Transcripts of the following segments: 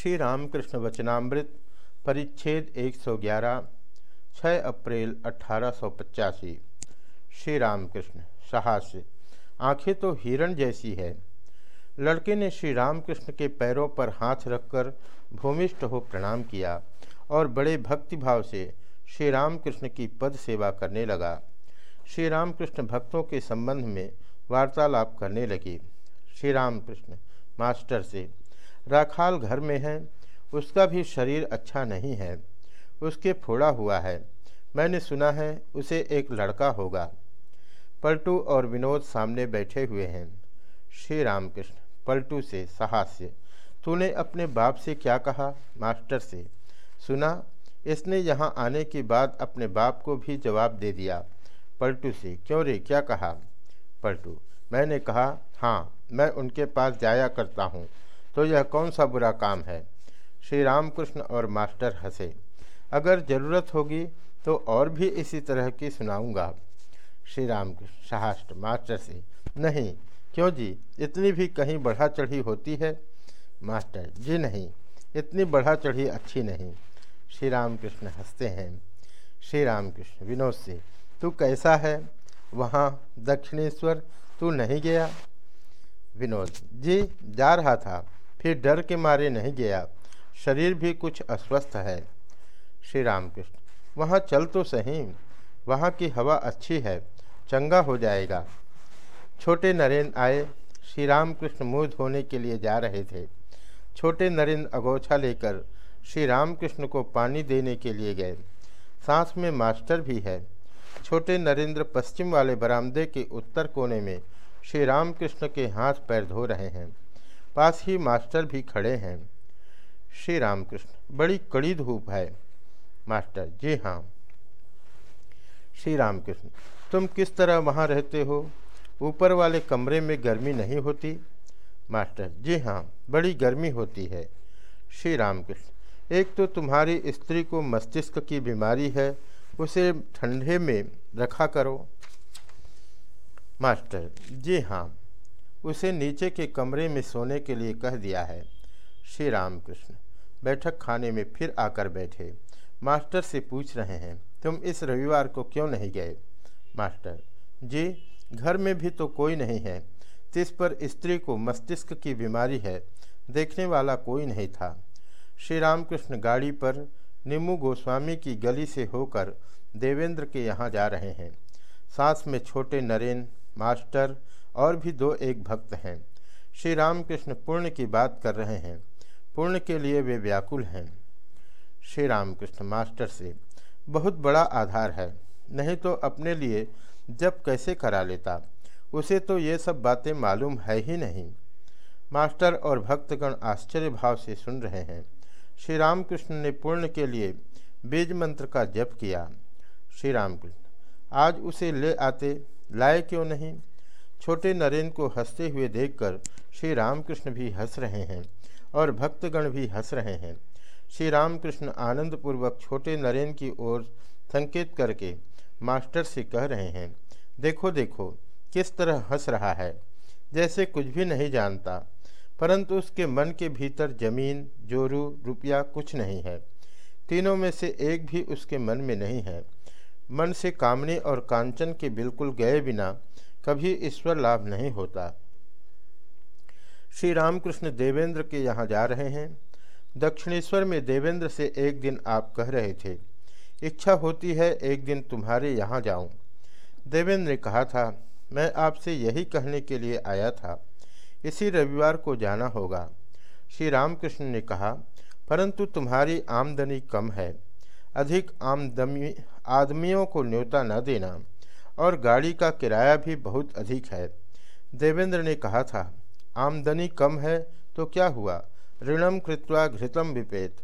श्री रामकृष्ण वचनामृत, परिच्छेद 111 6 अप्रैल अठारह सौ पचासी। श्री रामकृष्ण साहस्य, आँखें तो हिरण जैसी है। लड़के ने श्री रामकृष्ण के पैरों पर हाथ रखकर भूमिष्ठ हो प्रणाम किया और बड़े भक्तिभाव से श्री रामकृष्ण की पद सेवा करने लगा। श्री रामकृष्ण भक्तों के संबंध में वार्तालाप करने लगी। श्री रामकृष्ण मास्टर से राखाल घर में है, उसका भी शरीर अच्छा नहीं है, उसके फोड़ा हुआ है, मैंने सुना है उसे एक लड़का होगा। पलटू और विनोद सामने बैठे हुए हैं। श्री रामकृष्ण, पलटू से साहस्य, तूने अपने बाप से क्या कहा? मास्टर से। सुना, इसने यहाँ आने के बाद अपने बाप को भी जवाब दे दिया। पलटू से, क्यों रे, क्या कहा? पलटू, मैंने कहा हाँ मैं उनके पास जाया करता हूँ। तो यह कौन सा बुरा काम है? श्री रामकृष्ण और मास्टर हंसे। अगर ज़रूरत होगी तो और भी इसी तरह की सुनाऊँगा। श्री रामकृष्ण सहाष्ट्र मास्टर से, नहीं, क्यों जी? इतनी भी कहीं बढ़ा चढ़ी होती है? मास्टर, जी नहीं, इतनी बढ़ा चढ़ी अच्छी नहीं। श्री रामकृष्ण हँसते हैं। श्री रामकृष्ण विनोद से, तू कैसा है? वहाँ दक्षिणेश्वर तू नहीं गया? विनोद, जी, जा रहा था। फिर डर के मारे नहीं गया। शरीर भी कुछ अस्वस्थ है। श्री रामकृष्ण वहाँ चल तो सही। वहाँ की हवा अच्छी है। चंगा हो जाएगा। छोटे नरेंद्र आए। श्री रामकृष्ण मुँह धोने के लिए जा रहे थे। छोटे नरेंद्र अगोछा लेकर श्री रामकृष्ण को पानी देने के लिए गए। सांस में मास्टर भी है। छोटे नरेंद्र पश्चिम वाले बरामदे के उत्तर कोने में श्री रामकृष्ण के हाथ पैर धो रहे हैं। पास ही मास्टर भी खड़े हैं। श्री रामकृष्ण, बड़ी कड़ी धूप है। मास्टर, जी हाँ। श्री रामकृष्ण, तुम किस तरह वहाँ रहते हो? ऊपर वाले कमरे में गर्मी नहीं होती? मास्टर, जी हाँ बड़ी गर्मी होती है। श्री रामकृष्ण, एक तो तुम्हारी स्त्री को मस्तिष्क की बीमारी है, उसे ठंडे में रखा करो। मास्टर, जी हाँ। उसे नीचे के कमरे में सोने के लिए कह दिया है। श्री रामकृष्ण, बैठक खाने में फिर आकर बैठे। मास्टर से पूछ रहे हैं, तुम इस रविवार को क्यों नहीं गए? मास्टर, जी, घर में भी तो कोई नहीं है। तिस पर स्त्री को मस्तिष्क की बीमारी है, देखने वाला कोई नहीं था। श्री रामकृष्ण गाड़ी पर निम्मू गोस्वामी की गली से होकर देवेंद्र के यहाँ जा रहे हैं। साथ में छोटे नरेन मास्टर और भी दो एक भक्त हैं। श्री रामकृष्ण पूर्ण की बात कर रहे हैं। पूर्ण के लिए वे व्याकुल हैं। श्री रामकृष्ण मास्टर से, बहुत बड़ा आधार है। नहीं तो अपने लिए जब कैसे करा लेता? उसे तो ये सब बातें मालूम है ही नहीं। मास्टर और भक्तगण आश्चर्य भाव से सुन रहे हैं। श्री रामकृष्ण ने पूर्ण के लिए बीज मंत्र का जप किया। श्री रामकृष्ण, आज उसे ले आते लाए क्यों नहीं? छोटे नरेंद्र को हँसते हुए देखकर श्री रामकृष्ण भी हंस रहे हैं और भक्तगण भी हंस रहे हैं। श्री रामकृष्ण आनंदपूर्वक छोटे नरेंद्र की ओर संकेत करके मास्टर से कह रहे हैं, देखो देखो, किस तरह हंस रहा है। जैसे कुछ भी नहीं जानता, परंतु उसके मन के भीतर ज़मीन, जोरू, रुपया कुछ नहीं है। तीनों में से एक भी उसके मन में नहीं है। मन से कामने और कांचन के बिल्कुल गए बिना कभी ईश्वर लाभ नहीं होता। श्री रामकृष्ण देवेंद्र के यहाँ जा रहे हैं। दक्षिणेश्वर में देवेंद्र से एक दिन आप कह रहे थे, इच्छा होती है एक दिन तुम्हारे यहाँ जाऊँ। देवेंद्र ने कहा था, मैं आपसे यही कहने के लिए आया था। इसी रविवार को जाना होगा। श्री रामकृष्ण ने कहा, परंतु तुम्हारी आमदनी कम है। अधिक आमदमी, आदमियों को न्योता न देना, और गाड़ी का किराया भी बहुत अधिक है। देवेंद्र ने कहा था, आमदनी कम है तो क्या हुआ? ऋणम कृत्वा घृतम विपेत।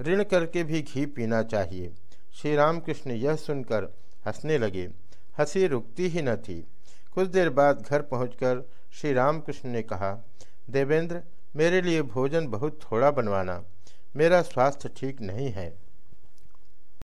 ऋण करके भी घी पीना चाहिए। श्री रामकृष्ण यह सुनकर हंसने लगे। हँसी रुकती ही न थी। कुछ देर बाद घर पहुंचकर श्री रामकृष्ण ने कहा, देवेंद्र, मेरे लिए भोजन बहुत थोड़ा बनवाना। मेरा स्वास्थ्य ठीक नहीं है।